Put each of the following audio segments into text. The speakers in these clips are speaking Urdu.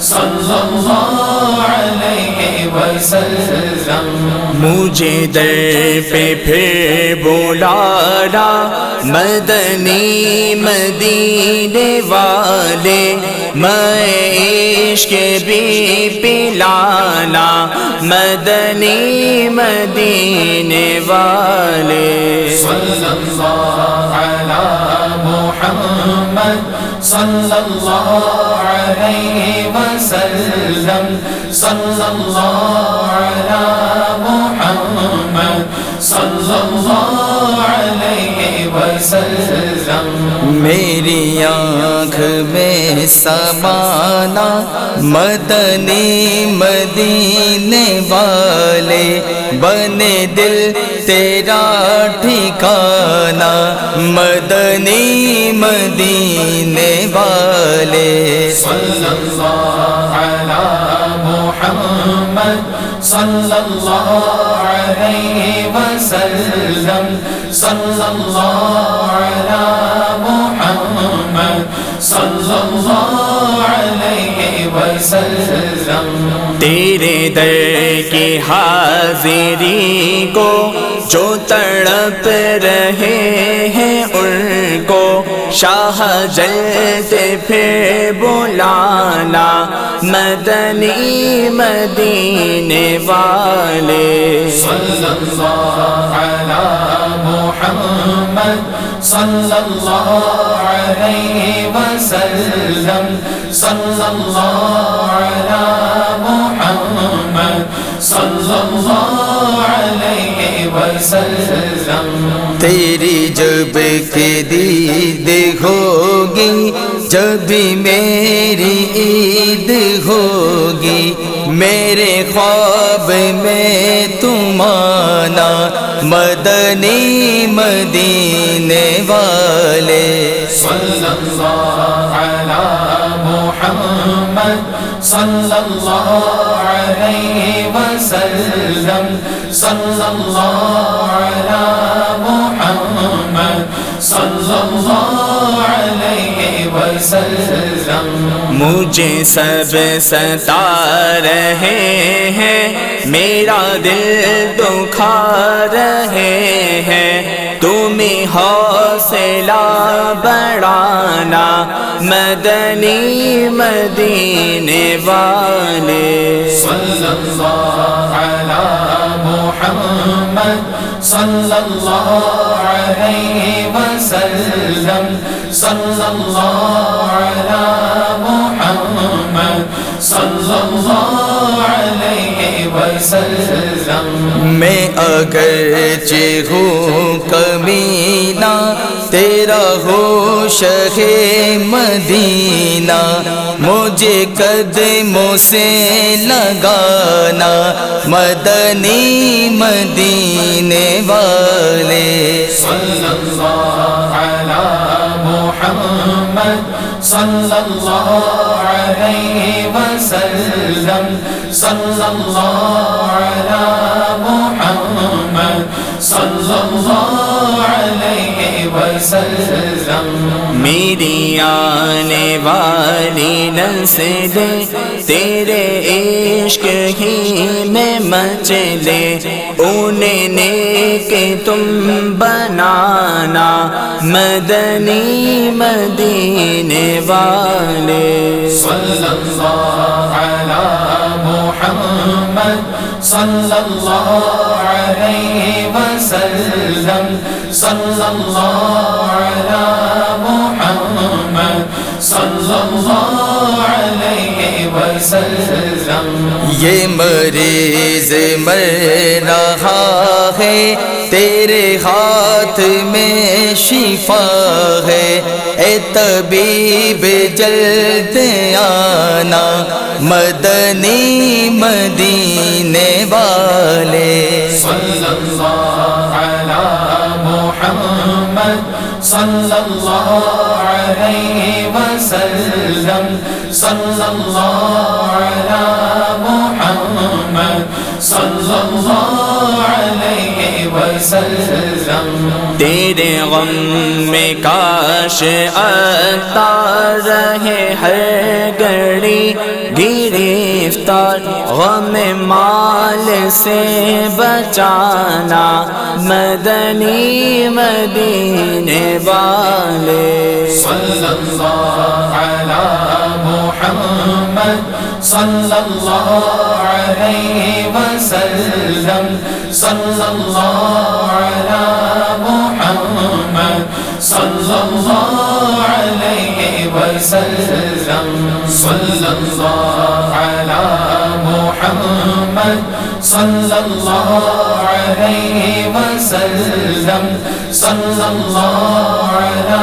صلی اللہ علیہ وسلم مجھے در پہ پھر بولا مدنی مدینے والے، میں عشق بھی پلانا مدنی مدینے والے۔ صلی اللہ علی محمد، صلی اللہ علیہ وسلم. صلی اللہ علی محمد. صلی اللہ وسلم میری آنکھ میں سمانا، مدنی مدینے والے، بنے دل تیرا ٹھکانا مدنی مدینے والے۔ صلی اللہ علی محمد، صلی اللہ علیہ وسلم صلی اللہ علی محمد صلی اللہ وسلم تیرے در کی حاضری کو جو تڑپ رہے ہیں ان کو شاہ جلتے پھر بلانا مدنی مدینے والے۔ صلی اللہ علی محمد صلی اللہ علیہ وسلم صلی اللہ محمد وسلم. تیری جب کے دید ہوگی جب میری عید ہوگی میرے خواب میں تم آنا، مدنی مدینے والے۔ صلی اللہ علی محمد، صلی اللہ علیہ وسلم۔ صلی اللہ علی محمد، صلی اللہ وسلم. مجھے سب ستا رہے ہیں میرا دل دکھا رہے ہیں۔ تمہیں حوصلہ بڑھانا مدنی مدینے والے۔ صلی اللہ علی محمد صلی اللہ علیہ وسلم صلی اللہ علی محمد صلی اللہ علیہ وسلم. میں اگرچہ ہوں کمینہ تیرا ہو شہ مدینہ مجھے قدموں سے لگانا مدنی مدینے والے۔ صلی اللہ محمد صلی اللہ علیہ وسلم. صلی اللہ علی محمد صلی اللہ وسلم. میری آنے والی نسل تیرے عشق ہی میں مچلے انہیں نیک تم بنانا مدنی مدینے والے۔ صلی اللہ علی محمد، صلی اللہ علیہ وسلم۔ صلی اللہ علی محمد صلی اللہ علیہ وسلم. یہ مریض مر رہا ہے تیرے ہاتھ میں شفا ہے۔ اے طبیب جلد آنا مدنی مدینے والے۔ صلی اللہ محمد صلی اللہ علیہ وسلم. صلی اللہ وسلم تیرے غم میں کاش آتا رہے ہر گڑی گرفتار، غم مال سے بچانا مدنی مدینے والے۔ صلی اللہ علی محمد، صلی اللہ علیہ وسلم، صلی اللہ علی محمد صلی اللہ علیہ وسلم صلی اللہ علی محمد صلی اللہ علیہ وسلم صلی اللہ علی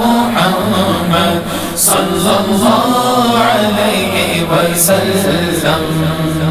محمد صلی اللہ علیہ وسلم